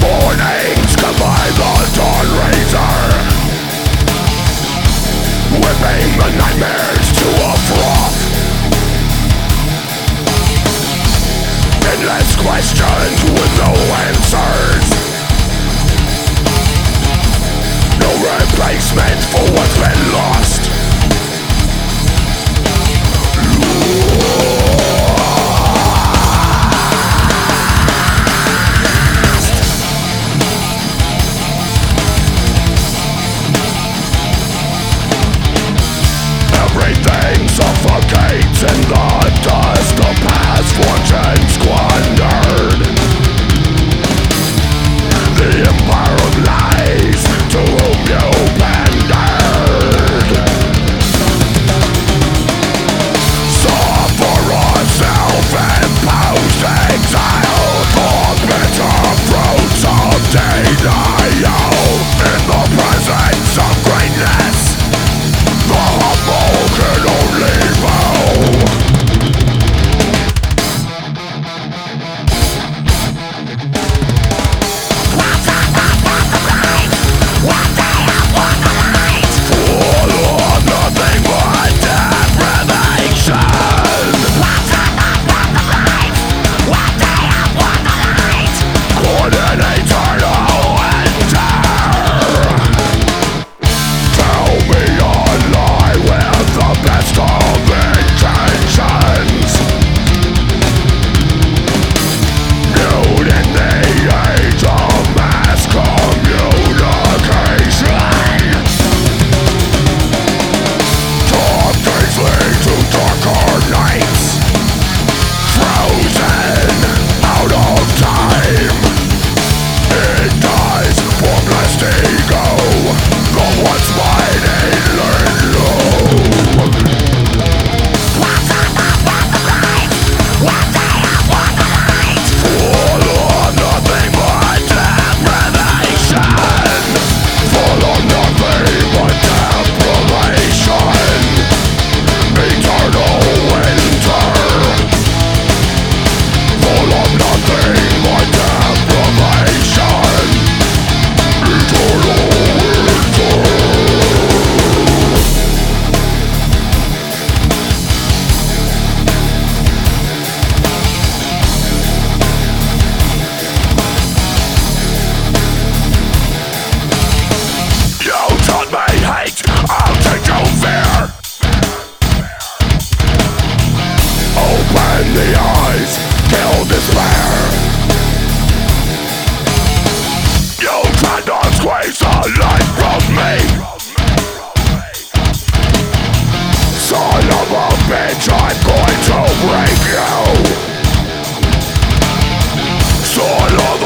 mornings the dawn razor. Whipping the nightmares to a froth. Endless questions with no answers. No replacement for what's been lost. gates in the the eyes kill despair. You cannot squeeze the life from me. Son of a bitch, I'm going to break you. Son of